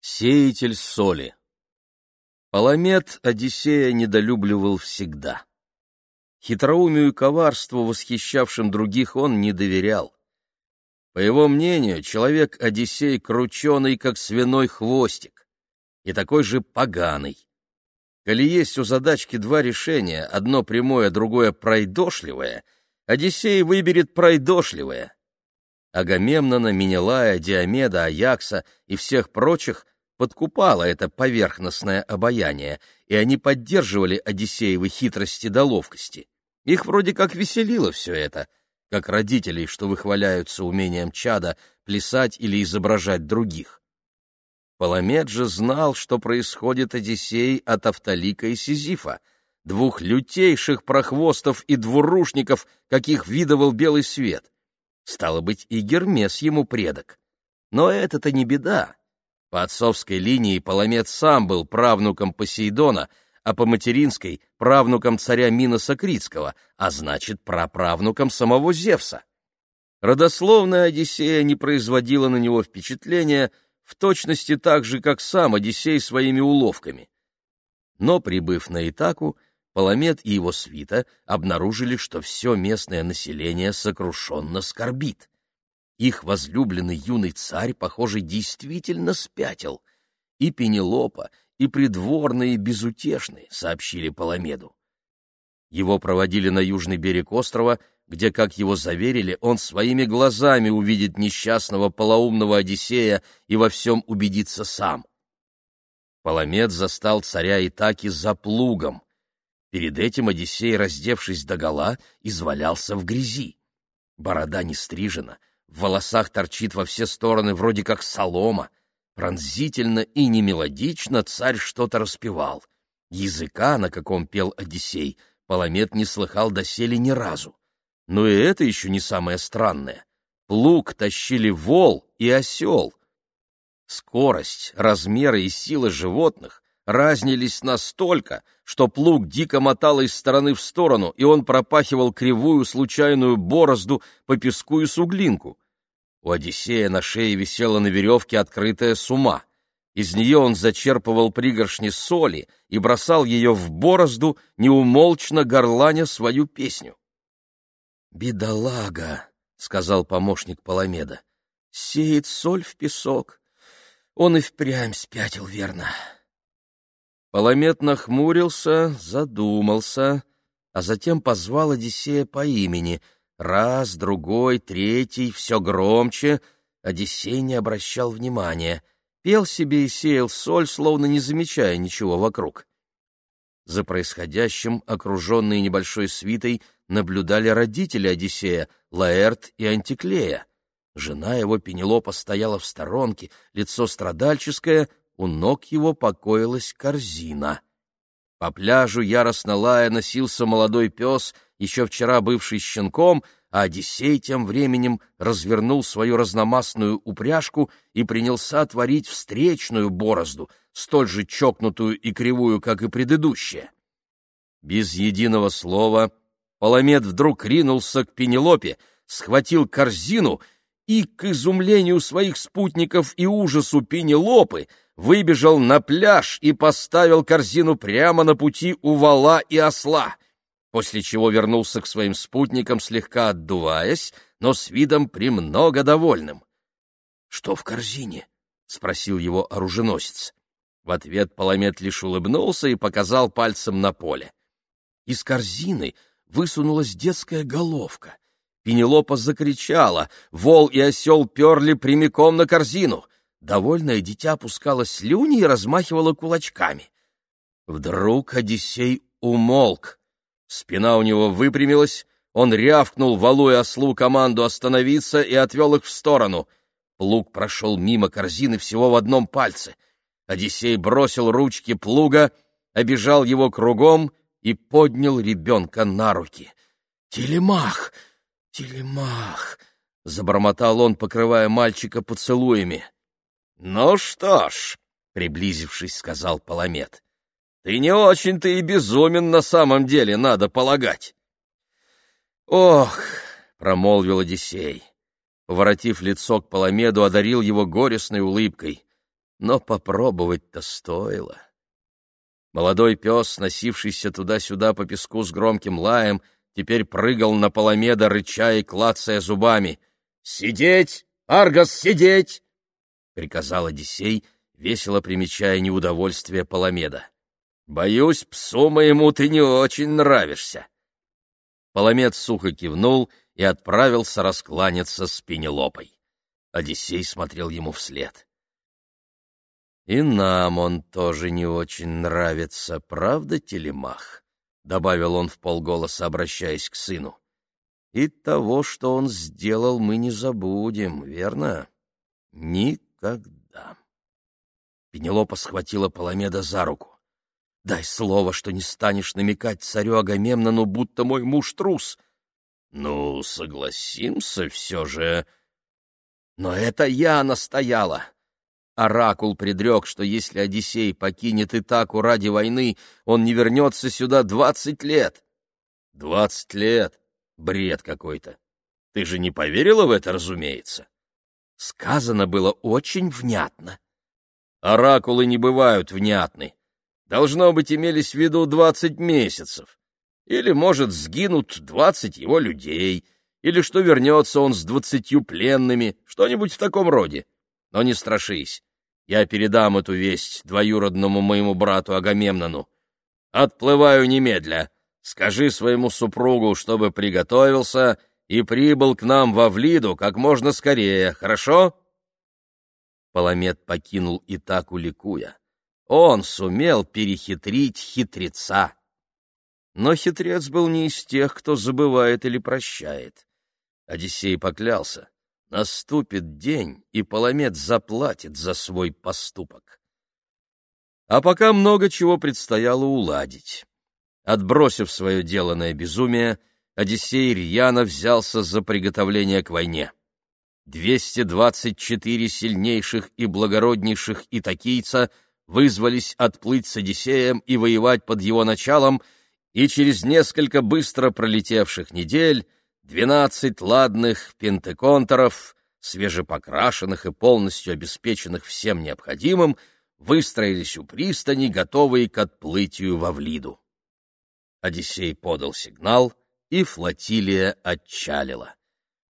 Сеятель соли Паламет Одиссея недолюбливал всегда. Хитроумию и коварству, восхищавшим других, он не доверял. По его мнению, человек Одиссей крученый, как свиной хвостик, и такой же поганый. Коли есть у задачки два решения, одно прямое, другое пройдошливое, Одиссей выберет пройдошливое. Агамемнона, Менелая, Диомеда, Аякса и всех прочих подкупало это поверхностное обаяние, и они поддерживали Одиссеевы хитрости да ловкости. Их вроде как веселило все это, как родителей, что выхваляются умением чада плясать или изображать других. Паламед же знал, что происходит Одиссей от Автолика и Сизифа, двух лютейших прохвостов и двурушников, каких видывал белый свет. Стало быть, и Гермес ему предок. Но это-то не беда. По отцовской линии Паламет сам был правнуком Посейдона — а по материнской — правнуком царя Миноса Критского, а значит, праправнуком самого Зевса. Родословная Одиссея не производила на него впечатления в точности так же, как сам Одиссей своими уловками. Но, прибыв на Итаку, Паламет и его свита обнаружили, что все местное население сокрушенно скорбит. Их возлюбленный юный царь, похоже, действительно спятил. И Пенелопа, и придворные безутешны, сообщили Паламеду. Его проводили на южный берег острова, где, как его заверили, он своими глазами увидит несчастного полоумного Одиссея и во всем убедится сам. Паламед застал царя Итаки за плугом. Перед этим Одиссей, раздевшись догола, извалялся в грязи. Борода не стрижена, в волосах торчит во все стороны вроде как солома, Пронзительно и немелодично царь что-то распевал. Языка, на каком пел Одиссей, Паламет не слыхал доселе ни разу. Но и это еще не самое странное. Плуг тащили вол и осел. Скорость, размеры и сила животных разнились настолько, что плуг дико мотал из стороны в сторону, и он пропахивал кривую случайную борозду по песку и суглинку. У Одиссея на шее висела на веревке открытая сума. Из нее он зачерпывал пригоршни соли и бросал ее в борозду, неумолчно горланя свою песню. «Бедолага», — сказал помощник Паламеда, — «сеет соль в песок. Он и впрямь спятил, верно». Паламет нахмурился, задумался, а затем позвал Одиссея по имени — Раз, другой, третий, все громче. Одиссей не обращал внимания. Пел себе и сеял соль, словно не замечая ничего вокруг. За происходящим, окруженные небольшой свитой, наблюдали родители Одиссея, Лаэрт и Антиклея. Жена его Пенелопа стояла в сторонке, лицо страдальческое, у ног его покоилась корзина. По пляжу яростно лая носился молодой пес — еще вчера бывший щенком, а Одиссей тем временем развернул свою разномастную упряжку и принялся творить встречную борозду, столь же чокнутую и кривую, как и предыдущая. Без единого слова Паламет вдруг ринулся к Пенелопе, схватил корзину и, к изумлению своих спутников и ужасу Пенелопы, выбежал на пляж и поставил корзину прямо на пути у вала и осла — после чего вернулся к своим спутникам, слегка отдуваясь, но с видом премного довольным. — Что в корзине? — спросил его оруженосец. В ответ Паламет лишь улыбнулся и показал пальцем на поле. Из корзины высунулась детская головка. Пенелопа закричала, вол и осел перли прямиком на корзину. Довольное дитя пускало слюни и размахивало кулачками. Вдруг Одиссей умолк. Спина у него выпрямилась, он рявкнул валу и ослу команду остановиться и отвел их в сторону. Плуг прошел мимо корзины всего в одном пальце. Одиссей бросил ручки плуга, обежал его кругом и поднял ребенка на руки. «Телемах! Телемах!» — забормотал он, покрывая мальчика поцелуями. «Ну что ж», — приблизившись, сказал Паламет, ты не очень-то и безумен на самом деле, надо полагать. Ох, промолвил Одиссей. Поворотив лицо к Паламеду, одарил его горестной улыбкой. но попробовать-то стоило. Молодой пес, носившийся туда-сюда по песку с громким лаем, теперь прыгал на Паламеда, рыча и клацая зубами. «Сидеть! Аргос, сидеть!» — приказал Одиссей, весело примечая неудовольствие Паламеда. «Боюсь, псу моему ты не очень нравишься». Паламед сухо кивнул и отправился раскланяться с Пенелопой. Одиссей смотрел ему вслед. «И нам он тоже не очень нравится, правда, Телемах?» — добавил он вполголоса, обращаясь к сыну. «И того, что он сделал, мы не забудем, верно? Никогда». Пенелопа схватила Паламеда за руку. «Дай слово, что не станешь намекать царю Агамемнону, будто мой муж трус». «Ну, согласимся все же...» «Но это я настояла!» Оракул предрек, что если Одиссей покинет Итаку ради войны, он не вернется сюда двадцать лет. Двадцать лет? Бред какой-то. Ты же не поверила в это, разумеется? Сказано было очень внятно. Оракулы не бывают внятны. Должно быть, имелись в виду двадцать месяцев. Или, может, сгинут двадцать его людей, или что вернется он с двадцатью пленными, что-нибудь в таком роде. Но не страшись. Я передам эту весть двоюродному моему брату Агамемнону. Отплываю немедля. Скажи своему супругу, чтобы приготовился и прибыл к нам во Влиду как можно скорее, хорошо?» Паламет покинул Итаку ликуя. Он сумел перехитрить хитреца. Но хитрец был не из тех, кто забывает или прощает. Одиссей поклялся. Наступит день, и Паламет заплатит за свой поступок. А пока много чего предстояло уладить. Отбросив свое деланное безумие, Одиссей рьяно взялся за приготовление к войне. 224 сильнейших и благороднейших итакийца вызвались отплыть с Одиссеем и воевать под его началом, и через несколько быстро пролетевших недель Двенадцать ладных пентеконторов, свежепокрашенных и полностью обеспеченных всем необходимым, выстроились у пристани, готовые к отплытию во Влиду. Одиссей подал сигнал, и флотилия отчалила.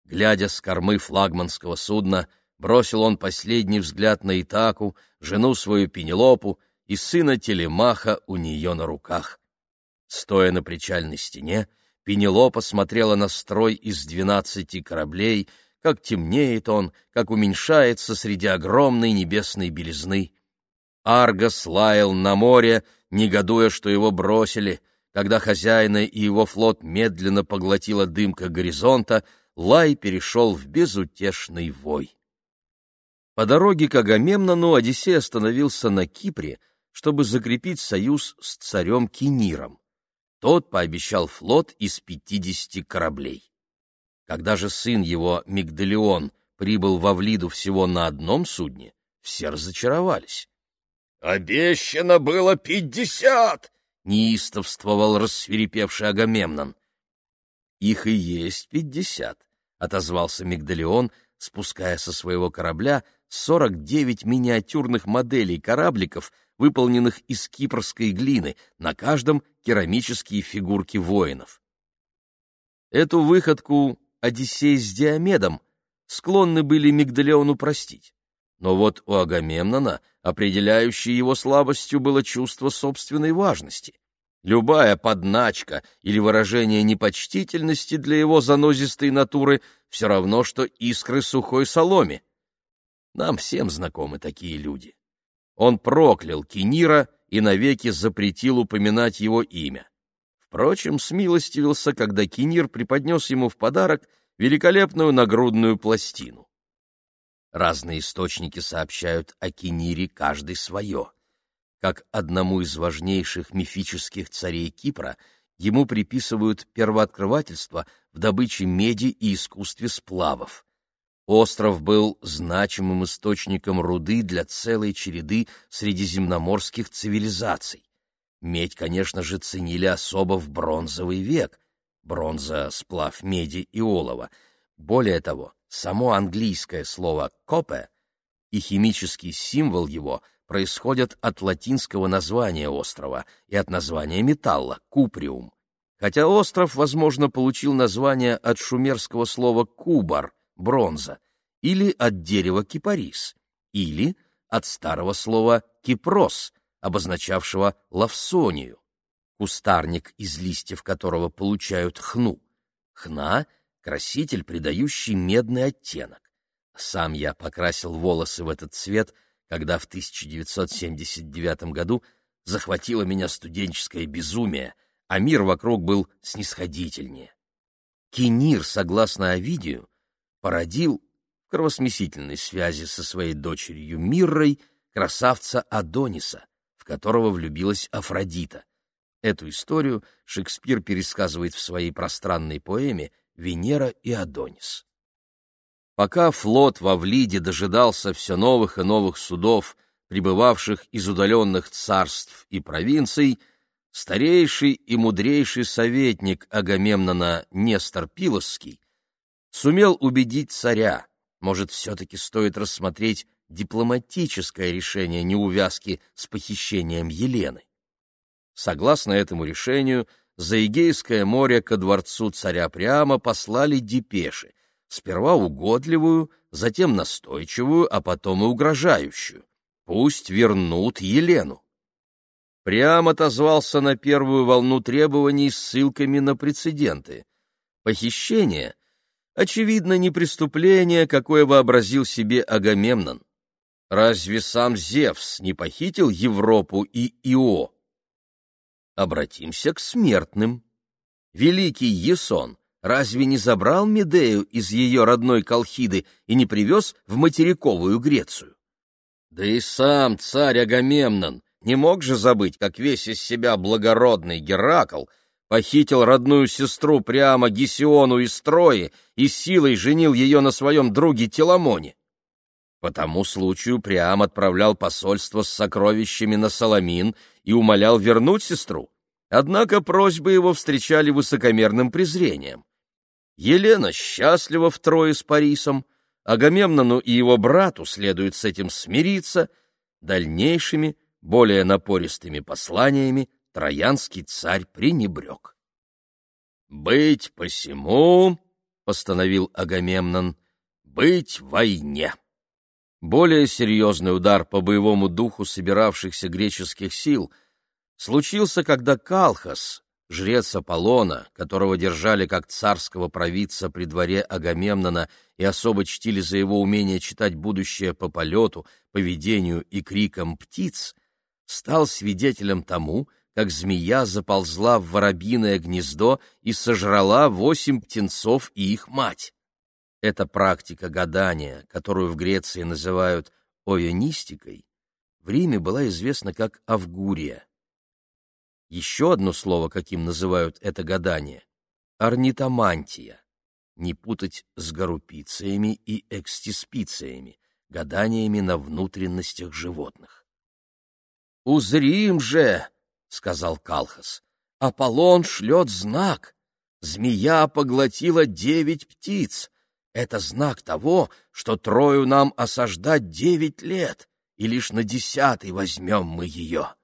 Глядя с кормы флагманского судна, бросил он последний взгляд на Итаку, жену свою Пенелопу и сына Телемаха у нее на руках. Стоя на причальной стене, Пенелопа смотрела на строй из двенадцати кораблей, как темнеет он, как уменьшается среди огромной небесной белизны. Аргос лаял на море, негодуя, что его бросили. Когда хозяина и его флот медленно поглотила дымка горизонта, лай перешел в безутешный вой. По дороге к Агамемнону Одиссей остановился на Кипре, чтобы закрепить союз с царем Киниром. Тот пообещал флот из пятидесяти кораблей. Когда же сын его, Мигдалион, прибыл во Влиду всего на одном судне, все разочаровались. «Обещано было пятьдесят!» — неистовствовал рассверепевший Агамемнон. «Их и есть пятьдесят», — отозвался Мигдалион, спуская со своего корабля сорок девять миниатюрных моделей корабликов, выполненных из кипрской глины, на каждом керамические фигурки воинов. Эту выходку Одиссей с Диомедом склонны были Мигдалеону простить. Но вот у Агамемнона определяющей его слабостью было чувство собственной важности. Любая подначка или выражение непочтительности для его занозистой натуры все равно, что искры сухой соломе. Нам всем знакомы такие люди. Он проклял Кинира и навеки запретил упоминать его имя. Впрочем, смилостивился, когда Кинир преподнес ему в подарок великолепную нагрудную пластину. Разные источники сообщают о Кинире каждый свое. Как одному из важнейших мифических царей Кипра, ему приписывают первооткрывательство в добыче меди и искусстве сплавов. Остров был значимым источником руды для целой череды средиземноморских цивилизаций. Медь, конечно же, ценили особо в бронзовый век. Бронза — сплав меди и олова. Более того, само английское слово «копе» и химический символ его происходят от латинского названия острова и от названия металла — куприум. Хотя остров, возможно, получил название от шумерского слова «кубар» — бронза, или от дерева кипарис, или от старого слова «кипрос», обозначавшего лавсонию, кустарник, из листьев которого получают хну. Хна — краситель, придающий медный оттенок. Сам я покрасил волосы в этот цвет, когда в 1979 году захватило меня студенческое безумие, а мир вокруг был снисходительнее. Кинир, согласно Овидию, породил в кровосмесительной связи со своей дочерью Миррой красавца Адониса, в которого влюбилась Афродита. Эту историю Шекспир пересказывает в своей пространной поэме «Венера и Адонис». Пока флот во Влиде дожидался все новых и новых судов, прибывавших из удаленных царств и провинций, старейший и мудрейший советник Агамемнона Нестор Пилосский сумел убедить царя, может, все-таки стоит рассмотреть дипломатическое решение неувязки с похищением Елены. Согласно этому решению, за Эгейское море ко дворцу царя прямо послали депеши, сперва угодливую, затем настойчивую, а потом и угрожающую. Пусть вернут Елену. Прям отозвался на первую волну требований с ссылками на прецеденты. Похищение — очевидно не преступление, какое вообразил себе Агамемнон. Разве сам Зевс не похитил Европу и Ио? Обратимся к смертным. Великий Есон разве не забрал Медею из ее родной Колхиды и не привез в материковую Грецию? Да и сам царь Агамемнон не мог же забыть, как весь из себя благородный Геракл похитил родную сестру прямо Гесиону из Трои и силой женил ее на своем друге Теламоне. По тому случаю Приам отправлял посольство с сокровищами на Соломин и умолял вернуть сестру. Однако просьбы его встречали высокомерным презрением. Елена счастлива втрое с Парисом, Агамемнону и его брату следует с этим смириться, дальнейшими, более напористыми посланиями троянский царь пренебрег. «Быть посему», — постановил Агамемнон, — «быть войне». Более серьезный удар по боевому духу собиравшихся греческих сил случился, когда Калхас, жрец Аполлона, которого держали как царского провидца при дворе Агамемнона и особо чтили за его умение читать будущее по полету, поведению и крикам птиц, стал свидетелем тому, как змея заползла в воробьиное гнездо и сожрала восемь птенцов и их мать. Эта практика гадания, которую в Греции называют ойонистикой, в Риме была известна как авгурия. Еще одно слово, каким называют это гадание — орнитомантия. Не путать с гарупициями и экстиспициями, гаданиями на внутренностях животных. «Узрим же!» — сказал Калхас. «Аполлон шлет знак. Змея поглотила девять птиц. Это знак того, что Трою нам осаждать девять лет, и лишь на десятый возьмем мы ее».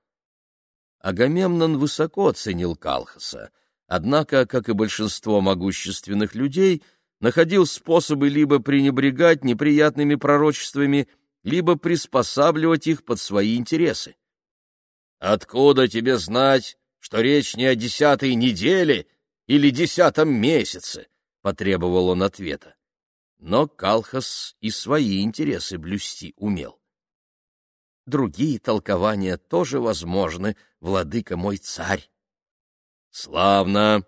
Агамемнон высоко ценил Калхаса, однако, как и большинство могущественных людей, находил способы либо пренебрегать неприятными пророчествами, либо приспосабливать их под свои интересы. «Откуда тебе знать, что речь не о десятой неделе или десятом месяце?» — потребовал он ответа. Но Калхас и свои интересы блюсти умел. Другие толкования тоже возможны, владыка мой царь. Славно!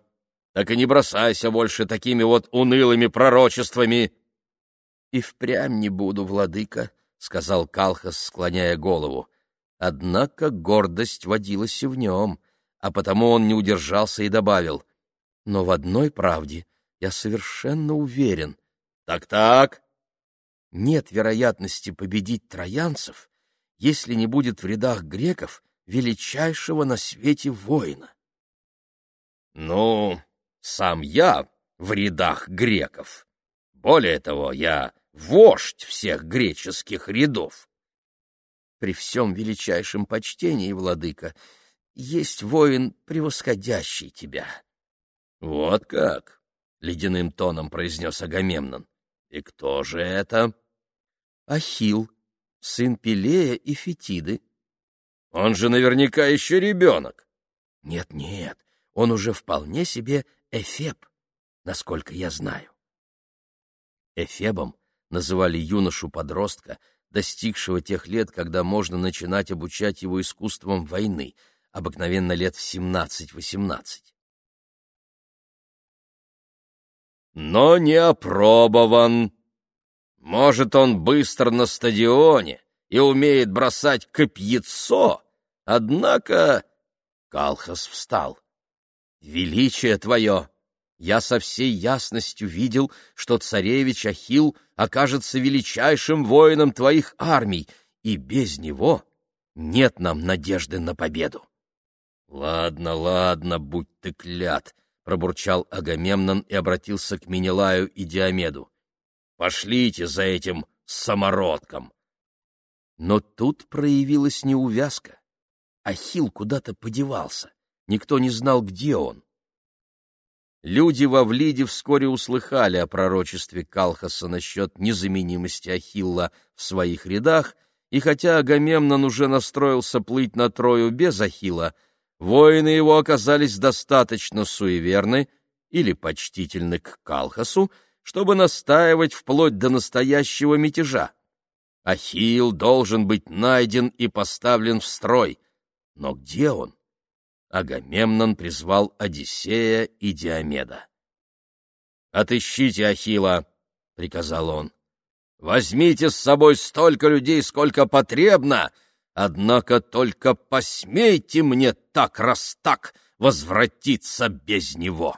Так и не бросайся больше такими вот унылыми пророчествами. И впрямь не буду, владыка, — сказал Калхас, склоняя голову. Однако гордость водилась и в нем, а потому он не удержался и добавил. Но в одной правде я совершенно уверен. Так-так. Нет вероятности победить троянцев, если не будет в рядах греков величайшего на свете воина. Ну, сам я в рядах греков. Более того, я вождь всех греческих рядов. При всем величайшем почтении, владыка, есть воин, превосходящий тебя. — Вот как? — ледяным тоном произнес Агамемнон. — И кто же это? — Ахил, сын Пелея и Фетиды. — Он же наверняка еще ребенок. Нет, — Нет-нет, он уже вполне себе Эфеб, насколько я знаю. Эфебом называли юношу-подростка, достигшего тех лет, когда можно начинать обучать его искусствам войны, обыкновенно лет в семнадцать-восемнадцать. Но не опробован. Может, он быстр на стадионе и умеет бросать копьецо, однако... Калхас встал. «Величие твое! Я со всей ясностью видел, что царевич Ахил окажется величайшим воином твоих армий, и без него нет нам надежды на победу. — Ладно, ладно, будь ты клят, — пробурчал Агамемнон и обратился к Менелаю и Диомеду. — Пошлите за этим самородком. Но тут проявилась неувязка. Ахил куда-то подевался. Никто не знал, где он. Люди во Влиде вскоре услыхали о пророчестве Калхаса насчет незаменимости Ахилла в своих рядах, и хотя Агамемнон уже настроился плыть на Трою без Ахилла, воины его оказались достаточно суеверны или почтительны к Калхасу, чтобы настаивать вплоть до настоящего мятежа. Ахилл должен быть найден и поставлен в строй. Но где он? Агамемнон призвал Одиссея и Диомеда. «Отыщите Ахила, приказал он. «Возьмите с собой столько людей, сколько потребно, однако только посмейте мне так раз так возвратиться без него!»